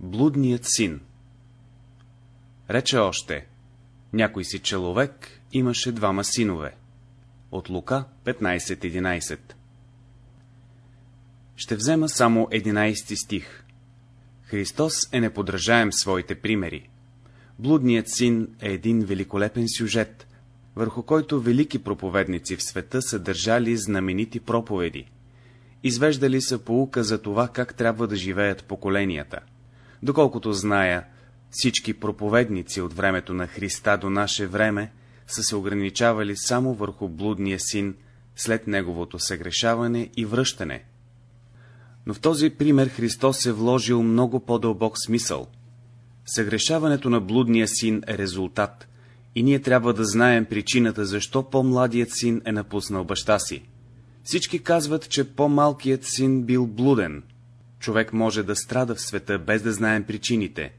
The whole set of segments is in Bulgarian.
Блудният син Рече още, някой си човек имаше двама синове. От Лука 15.11 Ще взема само 11 стих. Христос е неподражаем своите примери. Блудният син е един великолепен сюжет, върху който велики проповедници в света са държали знаменити проповеди. Извеждали са поука за това, как трябва да живеят поколенията. Доколкото зная, всички проповедници от времето на Христа до наше време са се ограничавали само върху блудния син след неговото съгрешаване и връщане. Но в този пример Христос е вложил много по-дълбок смисъл. Съгрешаването на блудния син е резултат, и ние трябва да знаем причината, защо по-младият син е напуснал баща си. Всички казват, че по-малкият син бил блуден. Човек може да страда в света, без да знаем причините.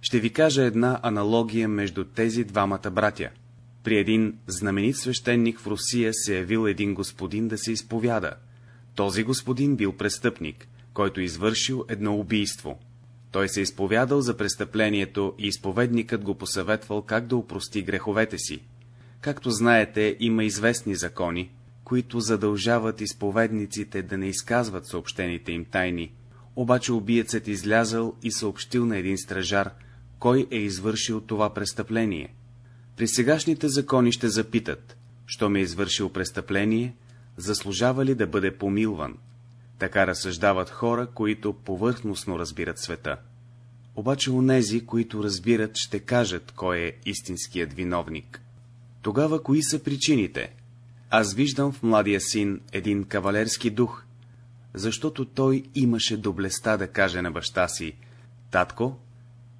Ще ви кажа една аналогия между тези двамата братя. При един знаменит свещеник в Русия се явил един господин да се изповяда. Този господин бил престъпник, който извършил едно убийство. Той се изповядал за престъплението и изповедникът го посъветвал как да упрости греховете си. Както знаете, има известни закони, които задължават изповедниците да не изказват съобщените им тайни, обаче убиецът излязъл и съобщил на един стражар, кой е извършил това престъпление. При сегашните закони ще запитат, що ме е извършил престъпление, заслужава ли да бъде помилван. Така разсъждават хора, които повърхностно разбират света. Обаче онези, които разбират, ще кажат, кой е истинският виновник. Тогава кои са причините? Аз виждам в младия син един кавалерски дух, защото той имаше доблеста да каже на баща си, «Татко,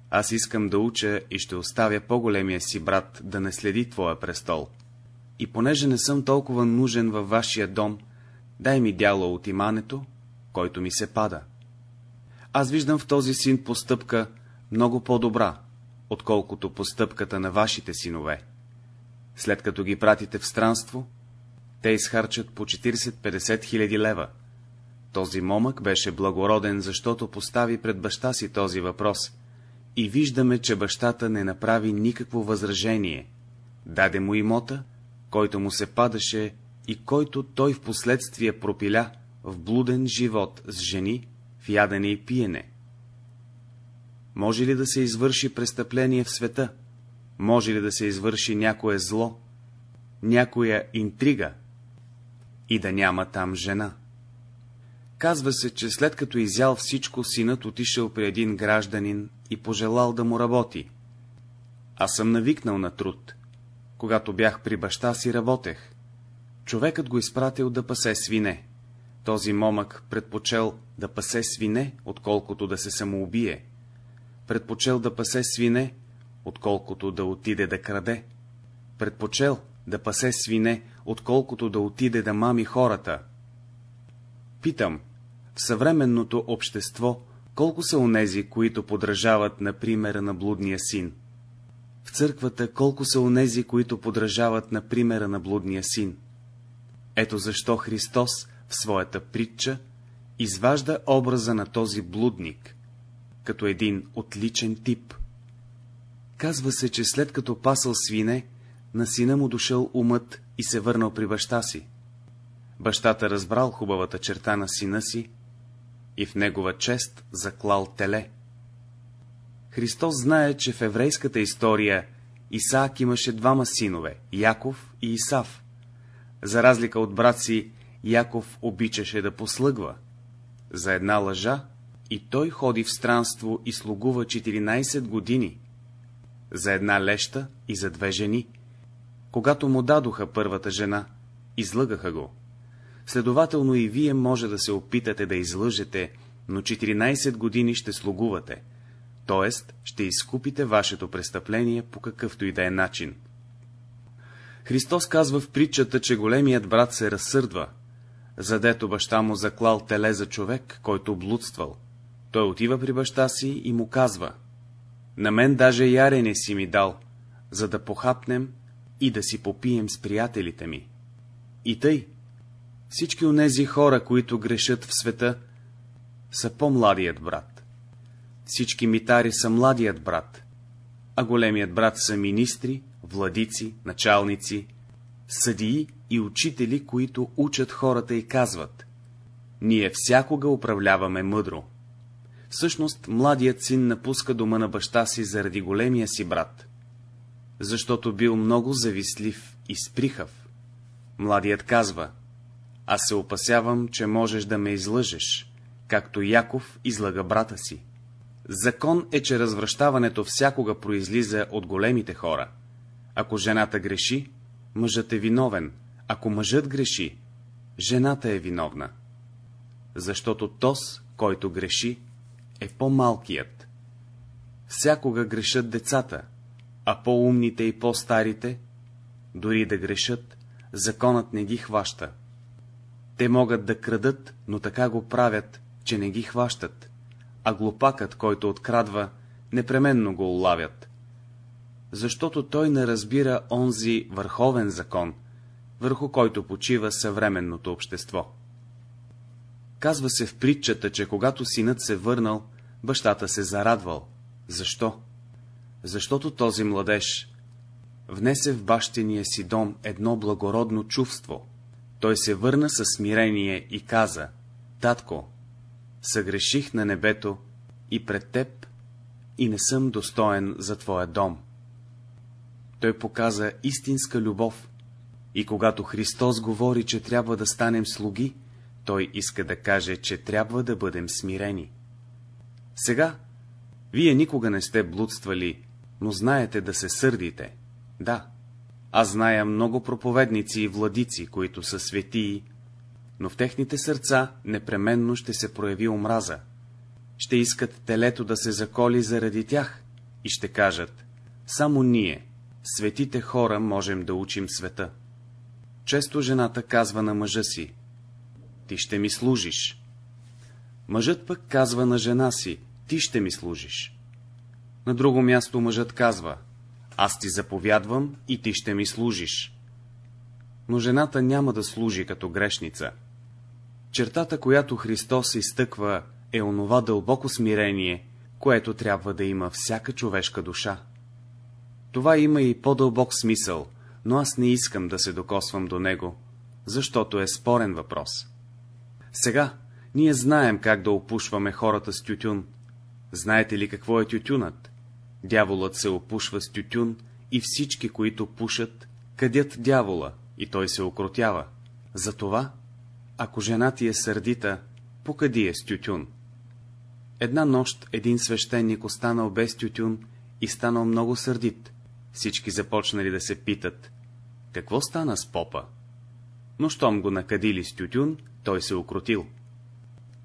аз искам да уча и ще оставя по-големия си брат да не следи твоя престол. И понеже не съм толкова нужен във вашия дом, дай ми дяло от имането, който ми се пада. Аз виждам в този син постъпка много по-добра, отколкото постъпката на вашите синове. След като ги пратите в странство, те изхарчат по 40-50 хиляди лева. Този момък беше благороден, защото постави пред баща си този въпрос и виждаме, че бащата не направи никакво възражение. Даде му имота, който му се падаше и който той в последствие пропиля в блуден живот с жени, в ядене и пиене. Може ли да се извърши престъпление в света? Може ли да се извърши някое зло, някоя интрига и да няма там жена? Казва се, че след като изял всичко, синът отишъл при един гражданин и пожелал да му работи. Аз съм навикнал на труд. Когато бях при баща си, работех. Човекът го изпратил да пасе свине. Този момък предпочел да пасе свине, отколкото да се самоубие. Предпочел да пасе свине, отколкото да отиде да краде. Предпочел да пасе свине, отколкото да отиде да мами хората. Питам, в съвременното общество, колко са онези, които подражават на примера на блудния син? В църквата колко са онези, които подражават на примера на блудния син? Ето защо Христос в своята притча изважда образа на този блудник, като един отличен тип. Казва се, че след като пасал свине, на сина му дошъл умът и се върнал при баща си. Бащата разбрал хубавата черта на сина си и в негова чест заклал теле. Христос знае, че в еврейската история Исаак имаше двама синове, Яков и Исав. За разлика от брат си, Яков обичаше да послъгва. За една лъжа и той ходи в странство и слугува 14 години. За една леща и за две жени. Когато му дадоха първата жена, излъгаха го. Следователно и вие може да се опитате да излъжете, но 14 години ще слугувате, т.е. ще изкупите вашето престъпление по какъвто и да е начин. Христос казва в притчата, че големият брат се разсърдва, задето баща му заклал теле за човек, който блудствал. Той отива при баща си и му казва, на мен даже ярене си ми дал, за да похапнем и да си попием с приятелите ми. И тъй, всички онези хора, които грешат в света, са по-младият брат. всички митари са младият брат, а големият брат са министри, владици, началници, съдии и учители, които учат хората и казват ние всякога управляваме мъдро. Всъщност, младият син напуска дома на баща си заради големия си брат, защото бил много завистлив и сприхав. Младият казва, аз се опасявам, че можеш да ме излъжеш, както Яков излага брата си. Закон е, че развръщаването всякога произлиза от големите хора. Ако жената греши, мъжът е виновен, ако мъжът греши, жената е виновна защото тос, който греши, е по-малкият. Всякога грешат децата, а по-умните и по-старите, дори да грешат, законът не ги хваща. Те могат да крадат, но така го правят, че не ги хващат, а глупакът, който открадва, непременно го улавят. Защото той не разбира онзи върховен закон, върху който почива съвременното общество. Казва се в притчата, че когато синът се върнал, бащата се зарадвал. Защо? Защото този младеж внесе в бащиния си дом едно благородно чувство. Той се върна със смирение и каза, Татко, съгреших на небето и пред теб и не съм достоен за твоя дом. Той показа истинска любов и когато Христос говори, че трябва да станем слуги, той иска да каже, че трябва да бъдем смирени. Сега, вие никога не сте блудствали, но знаете да се сърдите. Да, аз зная много проповедници и владици, които са светии, но в техните сърца непременно ще се прояви омраза. Ще искат телето да се заколи заради тях и ще кажат, само ние, светите хора, можем да учим света. Често жената казва на мъжа си, ти ще ми служиш. Мъжът пък казва на жена си, ти ще ми служиш. На друго място мъжът казва, аз ти заповядвам и ти ще ми служиш. Но жената няма да служи като грешница. Чертата, която Христос изтъква, е онова дълбоко смирение, което трябва да има всяка човешка душа. Това има и по-дълбок смисъл, но аз не искам да се докосвам до него, защото е спорен въпрос. Сега ние знаем как да опушваме хората с тютюн. Знаете ли какво е тютюнът? Дяволът се опушва с тютюн и всички, които пушат, къдят дявола и той се окротява. Затова, ако жена ти е сърдита, покъди е с тютюн. Една нощ един свещеник останал без тютюн и станал много сърдит. Всички започнали да се питат, какво стана с попа? Но щом го накадили с тютюн, той се окротил.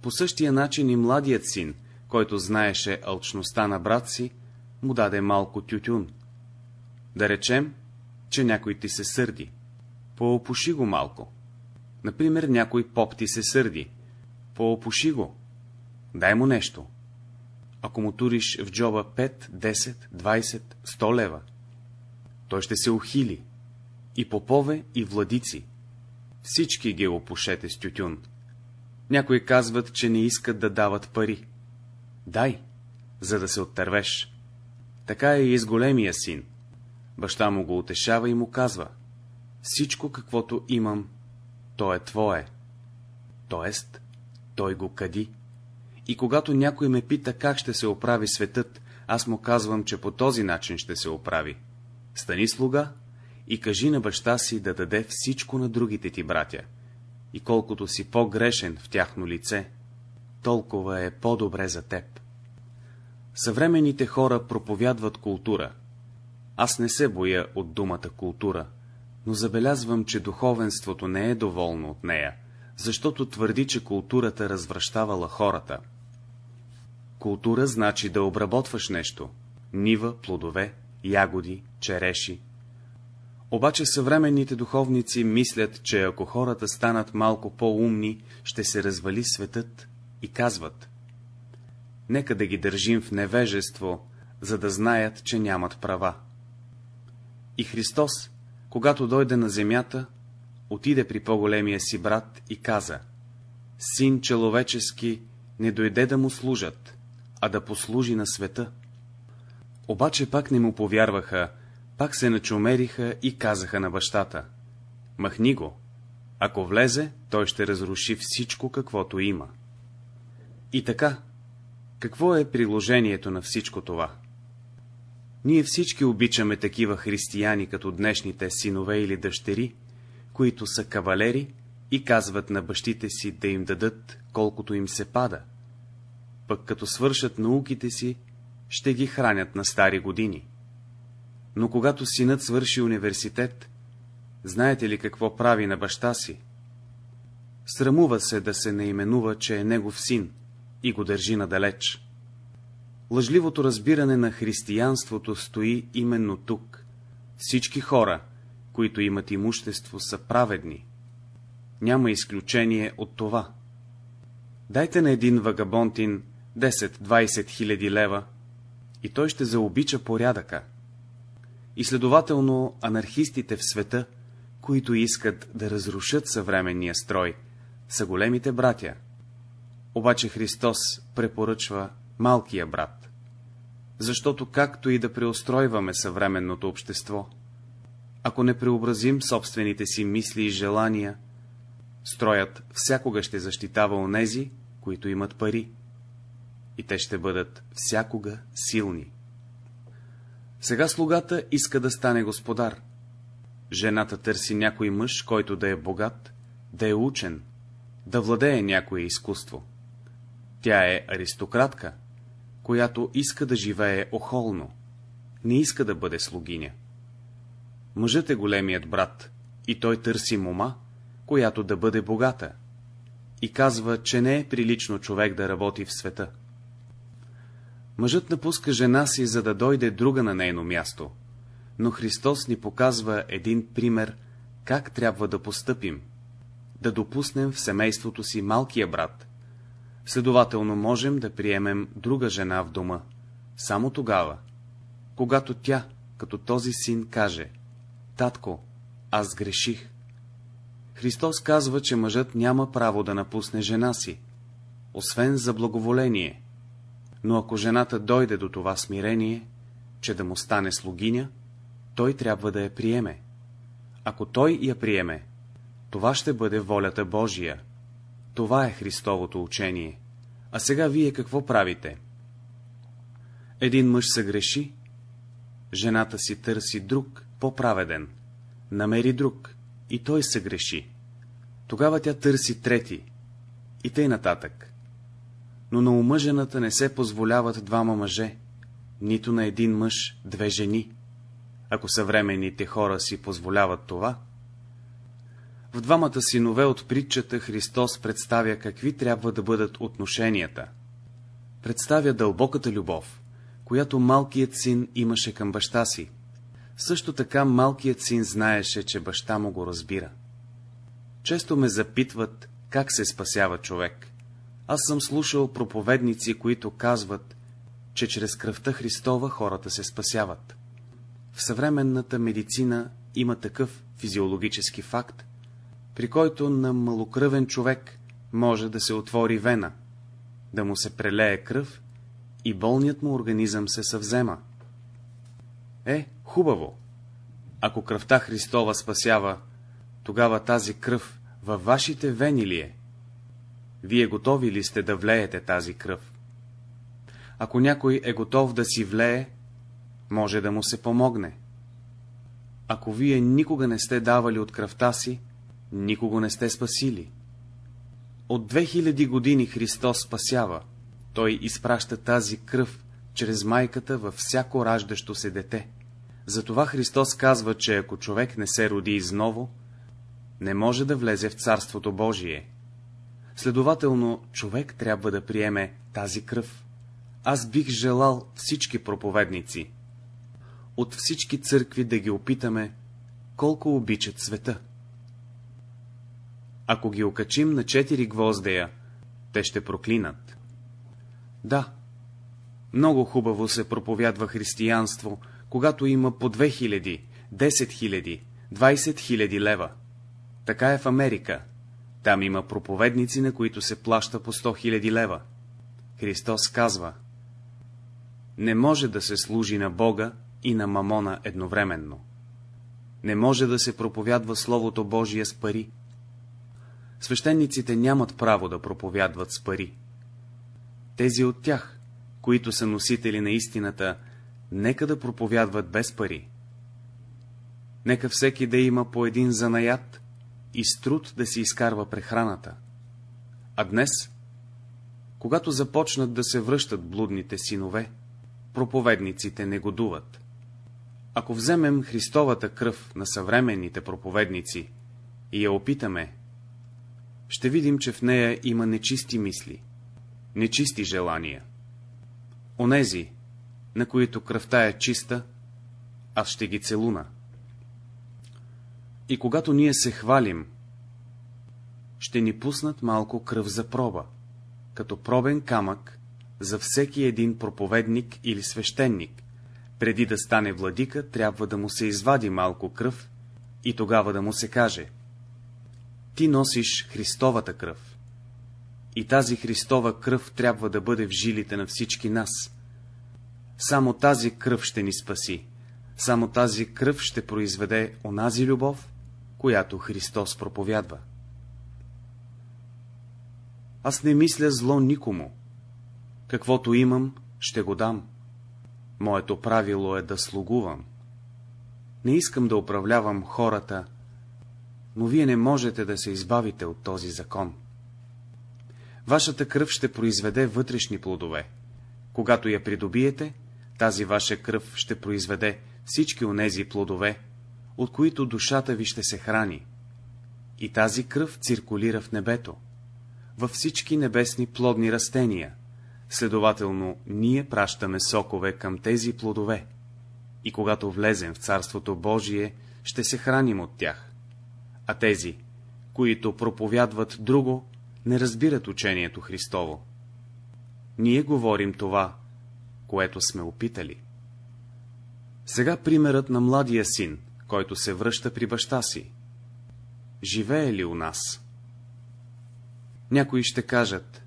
По същия начин и младият син, който знаеше алчността на брат си, му даде малко тютюн. Да речем, че някой ти се сърди. Поопуши го малко. Например, някой поп ти се сърди. Поопуши го. Дай му нещо. Ако му туриш в джоба 5, 10, 20, 100 лева, той ще се ухили. И попове, и владици, всички ги опушете с тютюн. Някои казват, че не искат да дават пари. Дай, за да се оттървеш. Така е и с големия син. Баща му го утешава и му казва, всичко, каквото имам, то е твое. Тоест, той го кади. И когато някой ме пита как ще се оправи светът, аз му казвам, че по този начин ще се оправи. Стани слуга и кажи на баща си да даде всичко на другите ти братя. И колкото си по-грешен в тяхно лице, толкова е по-добре за теб. Съвременните хора проповядват култура. Аз не се боя от думата култура, но забелязвам, че духовенството не е доволно от нея, защото твърди, че културата развръщавала хората. Култура значи да обработваш нещо — нива, плодове, ягоди, череши, обаче съвременните духовници мислят, че ако хората станат малко по-умни, ще се развали светът и казват. Нека да ги държим в невежество, за да знаят, че нямат права. И Христос, когато дойде на земята, отиде при по-големия си брат и каза, Син человечески не дойде да му служат, а да послужи на света. Обаче пак не му повярваха, пак се начумериха и казаха на бащата. Махни го, ако влезе, той ще разруши всичко, каквото има. И така, какво е приложението на всичко това? Ние всички обичаме такива християни, като днешните синове или дъщери, които са кавалери и казват на бащите си да им дадат колкото им се пада. Пък като свършат науките си, ще ги хранят на стари години. Но когато синът свърши университет, знаете ли какво прави на баща си? Срамува се да се наименува, че е негов син и го държи надалеч. Лъжливото разбиране на християнството стои именно тук. Всички хора, които имат имущество, са праведни. Няма изключение от това. Дайте на един вагабонтин 10-20 хиляди лева и той ще заобича порядъка. И следователно анархистите в света, които искат да разрушат съвременния строй, са големите братя. Обаче Христос препоръчва малкия брат. Защото както и да преустройваме съвременното общество, ако не преобразим собствените си мисли и желания, строят всякога ще защитава онези, които имат пари, и те ще бъдат всякога силни. Сега слугата иска да стане господар. Жената търси някой мъж, който да е богат, да е учен, да владее някое изкуство. Тя е аристократка, която иска да живее охолно, не иска да бъде слугиня. Мъжът е големият брат, и той търси мома, която да бъде богата, и казва, че не е прилично човек да работи в света. Мъжът напуска жена си, за да дойде друга на нейно място, но Христос ни показва един пример, как трябва да постъпим, да допуснем в семейството си малкия брат. Следователно можем да приемем друга жена в дома, само тогава, когато тя, като този син, каже Татко, аз греших. Христос казва, че мъжът няма право да напусне жена си, освен за благоволение. Но ако жената дойде до това смирение, че да му стане слугиня, той трябва да я приеме. Ако той я приеме, това ще бъде волята Божия. Това е Христовото учение. А сега вие какво правите? Един мъж се греши, жената си търси друг, по-праведен, намери друг, и той се греши. Тогава тя търси трети, и тъй нататък. Но на омъжената не се позволяват двама мъже, нито на един мъж две жени. Ако съвременните хора си позволяват това, в двамата синове от притчата Христос представя какви трябва да бъдат отношенията. Представя дълбоката любов, която малкият син имаше към баща си. Също така малкият син знаеше, че баща му го разбира. Често ме запитват, как се спасява човек. Аз съм слушал проповедници, които казват, че чрез кръвта Христова хората се спасяват. В съвременната медицина има такъв физиологически факт, при който на малокръвен човек може да се отвори вена, да му се прелее кръв и болният му организъм се съвзема. Е, хубаво! Ако кръвта Христова спасява, тогава тази кръв във вашите вени ли е? Вие готови ли сте да влеете тази кръв? Ако някой е готов да си влее, може да му се помогне. Ако вие никога не сте давали от кръвта си, никого не сте спасили. От 2000 години Христос спасява. Той изпраща тази кръв чрез майката във всяко раждащо се дете. Затова Христос казва, че ако човек не се роди изново, не може да влезе в Царството Божие. Следователно, човек трябва да приеме тази кръв. Аз бих желал всички проповедници, от всички църкви да ги опитаме, колко обичат света. Ако ги окачим на четири гвоздея, те ще проклинат. Да, много хубаво се проповядва християнство, когато има по 2000, 10 000, 20 000 лева. Така е в Америка. Там има проповедници, на които се плаща по 100 000 лева. Христос казва, Не може да се служи на Бога и на Мамона едновременно. Не може да се проповядва Словото Божие с пари. Свещениците нямат право да проповядват с пари. Тези от тях, които са носители на истината, нека да проповядват без пари. Нека всеки да има по един занаят и с труд да си изкарва прехраната. А днес, когато започнат да се връщат блудните синове, проповедниците негодуват. Ако вземем Христовата кръв на съвременните проповедници и я опитаме, ще видим, че в нея има нечисти мисли, нечисти желания. Онези, на които кръвта е чиста, аз ще ги целуна. И когато ние се хвалим, ще ни пуснат малко кръв за проба, като пробен камък за всеки един проповедник или свещеник. Преди да стане владика, трябва да му се извади малко кръв и тогава да му се каже Ти носиш Христовата кръв. И тази Христова кръв трябва да бъде в жилите на всички нас. Само тази кръв ще ни спаси. Само тази кръв ще произведе онази любов, която Христос проповядва. Аз не мисля зло никому. Каквото имам, ще го дам. Моето правило е да слугувам. Не искам да управлявам хората, но вие не можете да се избавите от този закон. Вашата кръв ще произведе вътрешни плодове. Когато я придобиете, тази ваша кръв ще произведе всички онези плодове, от които душата ви ще се храни. И тази кръв циркулира в небето, във всички небесни плодни растения. Следователно, ние пращаме сокове към тези плодове. И когато влезем в Царството Божие, ще се храним от тях. А тези, които проповядват друго, не разбират учението Христово. Ние говорим това, което сме опитали. Сега примерът на младия син, който се връща при баща си. Живее ли у нас? Някои ще кажат,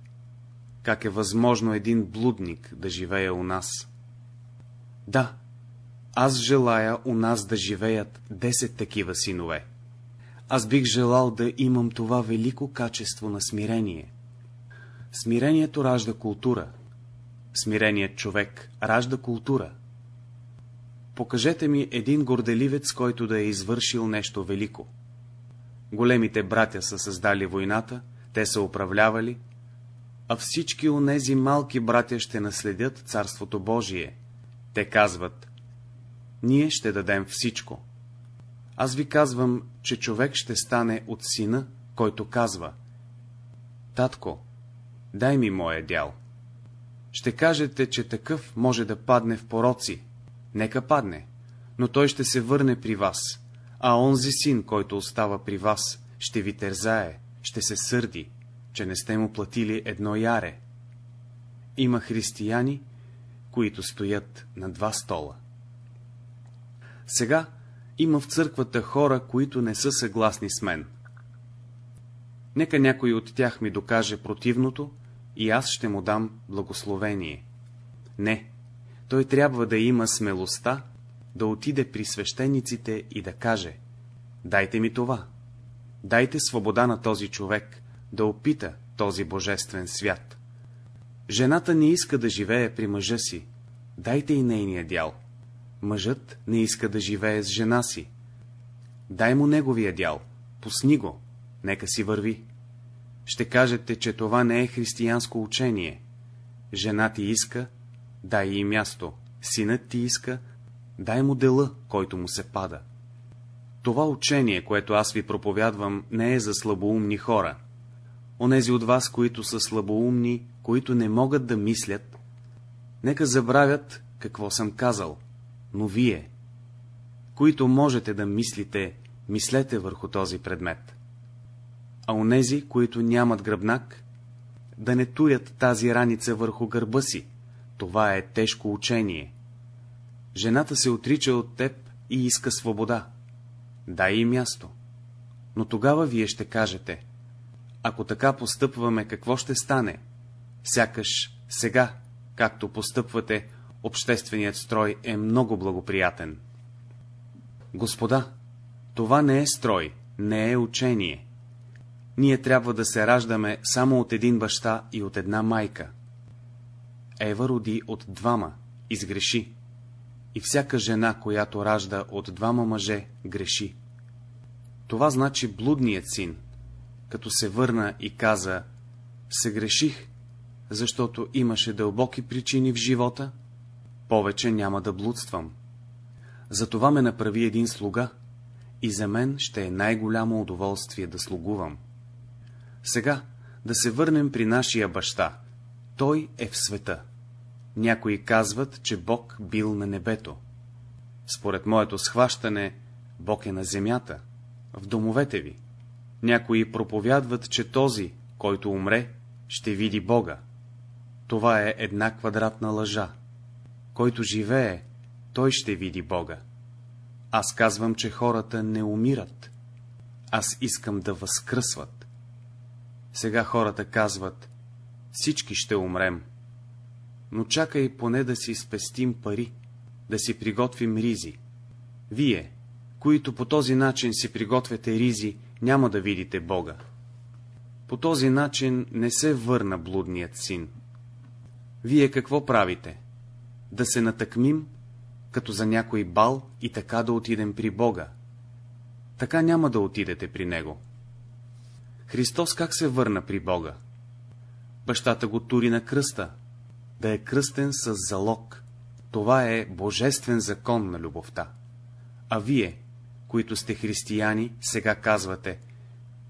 как е възможно един блудник да живее у нас. Да, аз желая у нас да живеят 10 такива синове. Аз бих желал да имам това велико качество на смирение. Смирението ражда култура. Смиреният човек ражда култура. Покажете ми един горделивец, който да е извършил нещо велико. Големите братя са създали войната, те са управлявали, а всички онези малки братя ще наследят Царството Божие. Те казват, ние ще дадем всичко. Аз ви казвам, че човек ще стане от сина, който казва, Татко, дай ми моя дял. Ще кажете, че такъв може да падне в пороци, Нека падне, но той ще се върне при вас, а онзи син, който остава при вас, ще ви тързае, ще се сърди, че не сте му платили едно яре. Има християни, които стоят на два стола. Сега има в църквата хора, които не са съгласни с мен. Нека някой от тях ми докаже противното и аз ще му дам благословение. Не, той трябва да има смелостта да отиде при свещениците и да каже «Дайте ми това, дайте свобода на този човек да опита този божествен свят. Жената не иска да живее при мъжа си, дайте и нейния дял. Мъжът не иска да живее с жена си. Дай му неговия дял, пусни го, нека си върви. Ще кажете, че това не е християнско учение. Жена ти иска, дай и място, синът ти иска, дай му дела, който му се пада. Това учение, което аз ви проповядвам, не е за слабоумни хора. Онези от вас, които са слабоумни, които не могат да мислят, нека забравят какво съм казал, но вие, които можете да мислите, мислете върху този предмет. А онези, които нямат гръбнак, да не турят тази раница върху гърба си, това е тежко учение. Жената се отрича от теб и иска свобода. Дай и място. Но тогава вие ще кажете, ако така постъпваме, какво ще стане? Сякаш сега, както постъпвате, общественият строй е много благоприятен. Господа, това не е строй, не е учение. Ние трябва да се раждаме само от един баща и от една майка. Ева роди от двама, изгреши. И всяка жена, която ражда от двама мъже, греши. Това значи блудният син, като се върна и каза, се греших, защото имаше дълбоки причини в живота, повече няма да блудствам. Затова ме направи един слуга, и за мен ще е най-голямо удоволствие да слугувам. Сега да се върнем при нашия баща. Той е в света. Някои казват, че Бог бил на небето. Според моето схващане, Бог е на земята, в домовете ви. Някои проповядват, че този, който умре, ще види Бога. Това е една квадратна лъжа. Който живее, той ще види Бога. Аз казвам, че хората не умират. Аз искам да възкръсват. Сега хората казват, всички ще умрем. Но чакай поне да си спестим пари, да си приготвим ризи. Вие, които по този начин си приготвяте ризи, няма да видите Бога. По този начин не се върна блудният син. Вие какво правите? Да се натъкмим, като за някой бал и така да отидем при Бога. Така няма да отидете при Него. Христос как се върна при Бога? Бащата го тури на кръста, да е кръстен с залог. Това е божествен закон на любовта. А вие, които сте християни, сега казвате,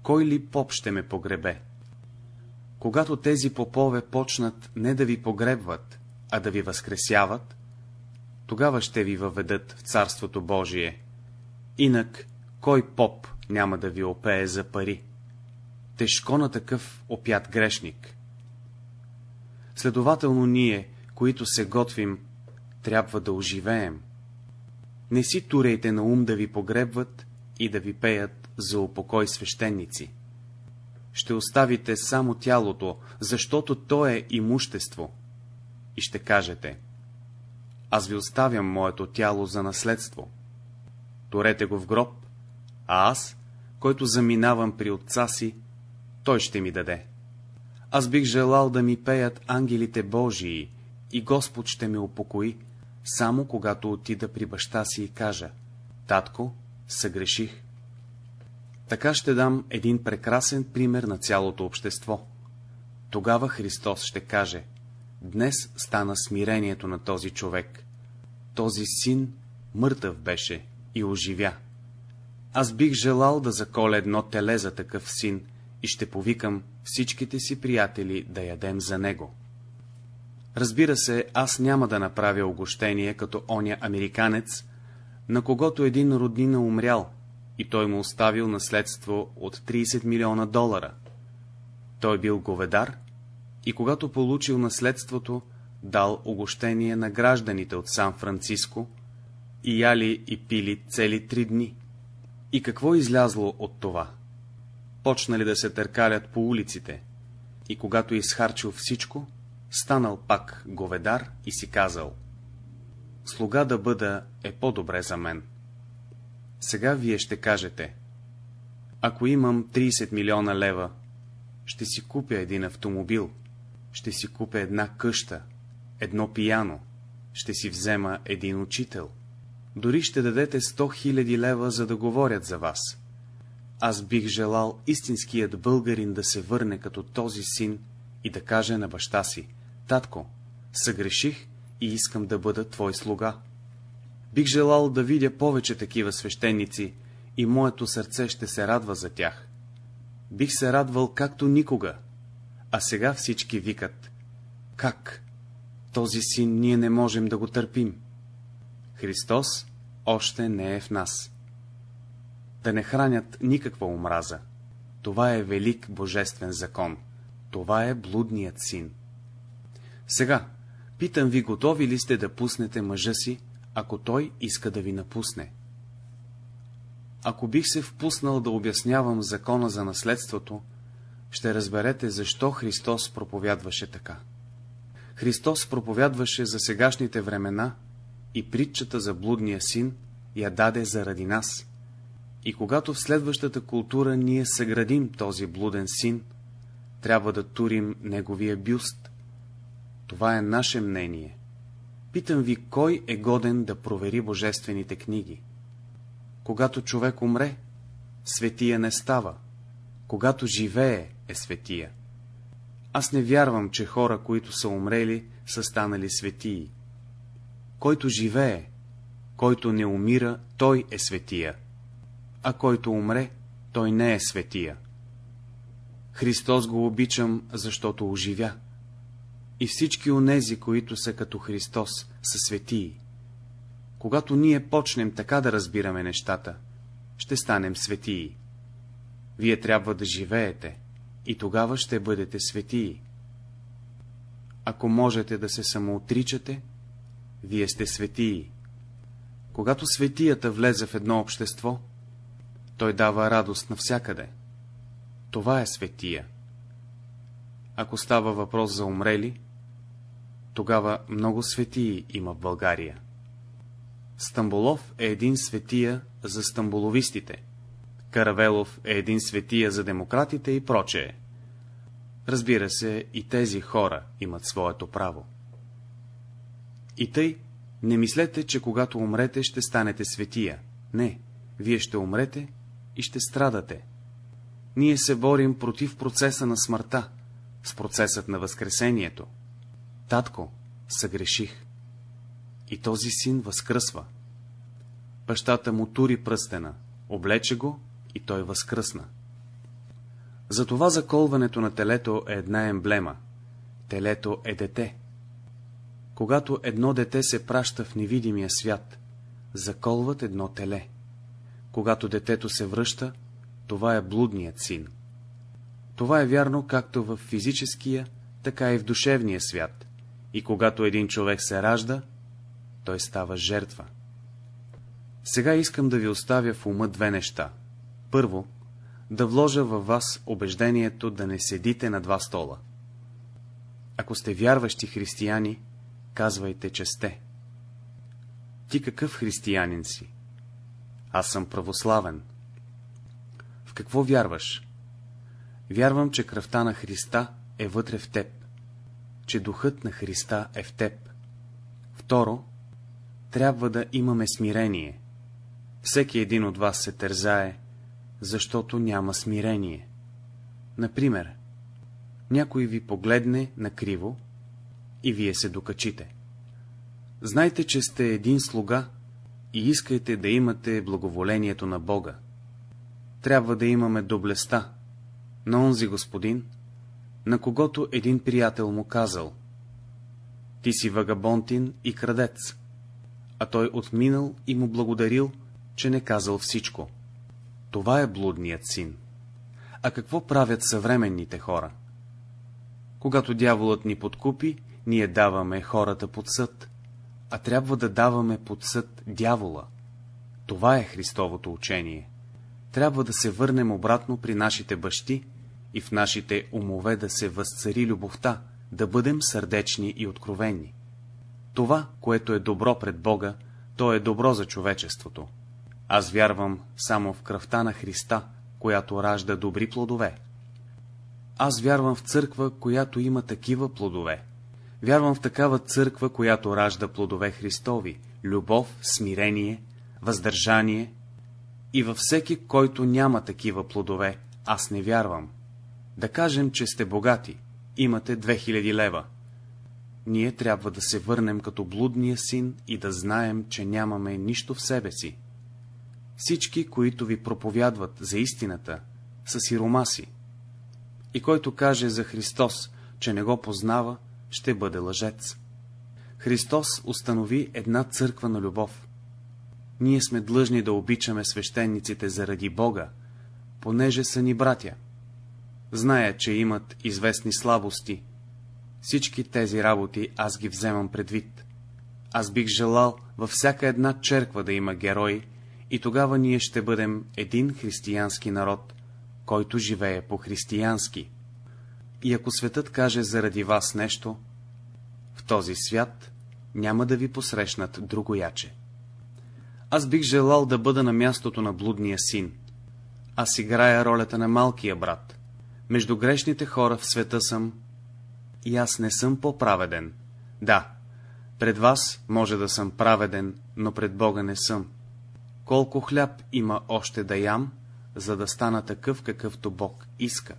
кой ли поп ще ме погребе? Когато тези попове почнат не да ви погребват, а да ви възкресяват, тогава ще ви въведат в Царството Божие. Инак, кой поп няма да ви опее за пари? Тежко на такъв опят грешник. Следователно ние, които се готвим, трябва да оживеем. Не си турейте на ум да ви погребват и да ви пеят за упокой свещеници. Ще оставите само тялото, защото то е имущество. И ще кажете, аз ви оставям моето тяло за наследство. Торете го в гроб, а аз, който заминавам при отца си, той ще ми даде. Аз бих желал да ми пеят ангелите Божии и Господ ще ме упокои, само когато отида при баща си и кажа, татко, съгреших. Така ще дам един прекрасен пример на цялото общество. Тогава Христос ще каже, днес стана смирението на този човек. Този син мъртъв беше и оживя. Аз бих желал да заколя едно теле за такъв син и ще повикам всичките си приятели да ядем за него. Разбира се, аз няма да направя огощение като оня американец, на когото един роднина умрял, и той му оставил наследство от 30 милиона долара. Той бил говедар и когато получил наследството, дал огощение на гражданите от Сан-Франциско и яли и пили цели три дни. И какво излязло от това? Почнали да се търкалят по улиците, и когато изхарчил всичко, станал пак говедар и си казал — слуга да бъда е по-добре за мен. Сега вие ще кажете — ако имам 30 милиона лева, ще си купя един автомобил, ще си купя една къща, едно пияно, ще си взема един учител. Дори ще дадете 100 хиляди лева, за да говорят за вас. Аз бих желал истинският българин да се върне като този син и да каже на баща си, татко, съгреших и искам да бъда твой слуга. Бих желал да видя повече такива свещеници и моето сърце ще се радва за тях. Бих се радвал както никога, а сега всички викат. Как? Този син ние не можем да го търпим. Христос още не е в нас. Да не хранят никаква омраза. Това е велик божествен закон. Това е блудният син. Сега, питам ви, готови ли сте да пуснете мъжа си, ако той иска да ви напусне? Ако бих се впуснал да обяснявам закона за наследството, ще разберете, защо Христос проповядваше така. Христос проповядваше за сегашните времена и притчата за блудния син я даде заради нас. И когато в следващата култура ние съградим този блуден син, трябва да турим неговия бюст. Това е наше мнение. Питам ви, кой е годен да провери божествените книги? Когато човек умре, светия не става. Когато живее, е светия. Аз не вярвам, че хора, които са умрели, са станали светии. Който живее, който не умира, той е светия, а който умре, той не е светия. Христос го обичам, защото оживя. И всички онези, които са като Христос, са светии. Когато ние почнем така да разбираме нещата, ще станем светии. Вие трябва да живеете, и тогава ще бъдете светии. Ако можете да се самоотричате, вие сте светии. Когато светията влезе в едно общество, той дава радост навсякъде. Това е светия. Ако става въпрос за умрели, тогава много светии има в България. Стамбулов е един светия за стамбуловистите, Каравелов е един светия за демократите и прочее. Разбира се, и тези хора имат своето право. И тъй, не мислете, че когато умрете, ще станете светия. Не, вие ще умрете и ще страдате. Ние се борим против процеса на смъртта, с процесът на възкресението. Татко, съгреших. И този син възкръсва. Бащата му тури пръстена, облече го и той възкръсна. Затова заколването на телето е една емблема. Телето е дете. Когато едно дете се праща в невидимия свят, заколват едно теле. Когато детето се връща, това е блудният син. Това е вярно както в физическия, така и в душевния свят. И когато един човек се ражда, той става жертва. Сега искам да ви оставя в ума две неща. Първо, да вложа във вас убеждението да не седите на два стола. Ако сте вярващи християни, казвайте, че сте. Ти какъв християнин си? Аз съм православен. В какво вярваш? Вярвам, че кръвта на Христа е вътре в теб, че духът на Христа е в теб. Второ, трябва да имаме смирение. Всеки един от вас се тързае, защото няма смирение. Например, някой ви погледне накриво и вие се докачите. Знайте, че сте един слуга и искайте да имате благоволението на Бога. Трябва да имаме доблестта на онзи господин, на когото един приятел му казал — ти си вагабонтин и крадец, а той отминал и му благодарил, че не казал всичко. Това е блудният син. А какво правят съвременните хора? Когато дяволът ни подкупи, ние даваме хората под съд, а трябва да даваме под съд дявола. Това е Христовото учение. Трябва да се върнем обратно при нашите бащи и в нашите умове да се възцари любовта, да бъдем сърдечни и откровени. Това, което е добро пред Бога, то е добро за човечеството. Аз вярвам само в кръвта на Христа, която ражда добри плодове. Аз вярвам в църква, която има такива плодове. Вярвам в такава църква, която ражда плодове Христови, любов, смирение, въздържание. И във всеки, който няма такива плодове, аз не вярвам. Да кажем, че сте богати, имате 2000 лева. Ние трябва да се върнем като блудния син и да знаем, че нямаме нищо в себе си. Всички, които ви проповядват за истината, са сиромаси. И който каже за Христос, че не го познава, ще бъде лъжец. Христос установи една църква на любов. Ние сме длъжни да обичаме свещениците заради Бога, понеже са ни братя. Зная, че имат известни слабости. Всички тези работи аз ги вземам предвид. Аз бих желал във всяка една черква да има герои, и тогава ние ще бъдем един християнски народ, който живее по-християнски. И ако светът каже заради вас нещо, този свят няма да ви посрещнат другояче. Аз бих желал да бъда на мястото на блудния син. Аз играя ролята на малкия брат. Между грешните хора в света съм и аз не съм по-праведен. Да, пред вас може да съм праведен, но пред Бога не съм. Колко хляб има още да ям, за да стана такъв, какъвто Бог иска.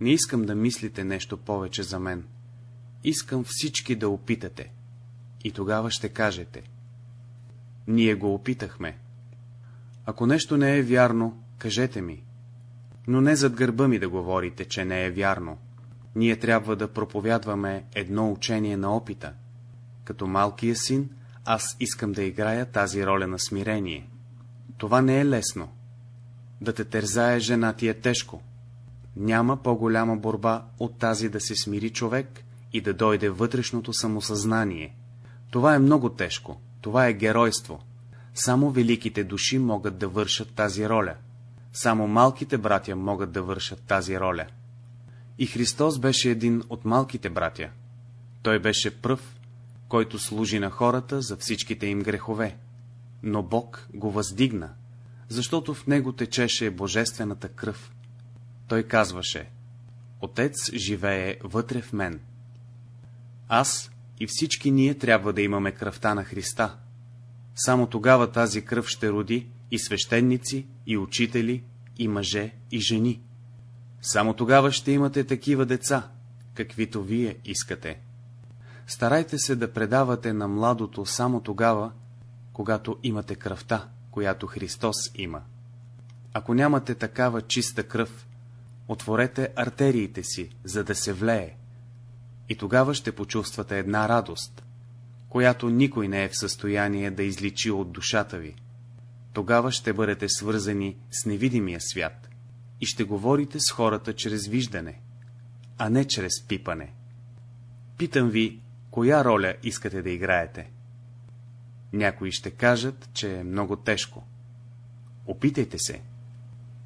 Не искам да мислите нещо повече за мен. Искам всички да опитате. И тогава ще кажете. Ние го опитахме. Ако нещо не е вярно, кажете ми. Но не зад гърба ми да говорите, че не е вярно. Ние трябва да проповядваме едно учение на опита. Като малкия син, аз искам да играя тази роля на смирение. Това не е лесно. Да те тързае жена ти е тежко. Няма по-голяма борба от тази да се смири човек и да дойде вътрешното самосъзнание. Това е много тежко, това е геройство. Само великите души могат да вършат тази роля. Само малките братя могат да вършат тази роля. И Христос беше един от малките братя. Той беше пръв, който служи на хората за всичките им грехове. Но Бог го въздигна, защото в него течеше божествената кръв. Той казваше, Отец живее вътре в мен. Аз и всички ние трябва да имаме кръвта на Христа. Само тогава тази кръв ще роди и свещеници, и учители, и мъже, и жени. Само тогава ще имате такива деца, каквито вие искате. Старайте се да предавате на младото само тогава, когато имате кръвта, която Христос има. Ако нямате такава чиста кръв, отворете артериите си, за да се влее. И тогава ще почувствате една радост, която никой не е в състояние да изличи от душата ви. Тогава ще бъдете свързани с невидимия свят и ще говорите с хората чрез виждане, а не чрез пипане. Питам ви, коя роля искате да играете? Някои ще кажат, че е много тежко. Опитайте се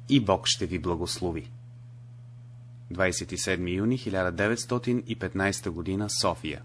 и Бог ще ви благослови. 27 юни 1915 г. София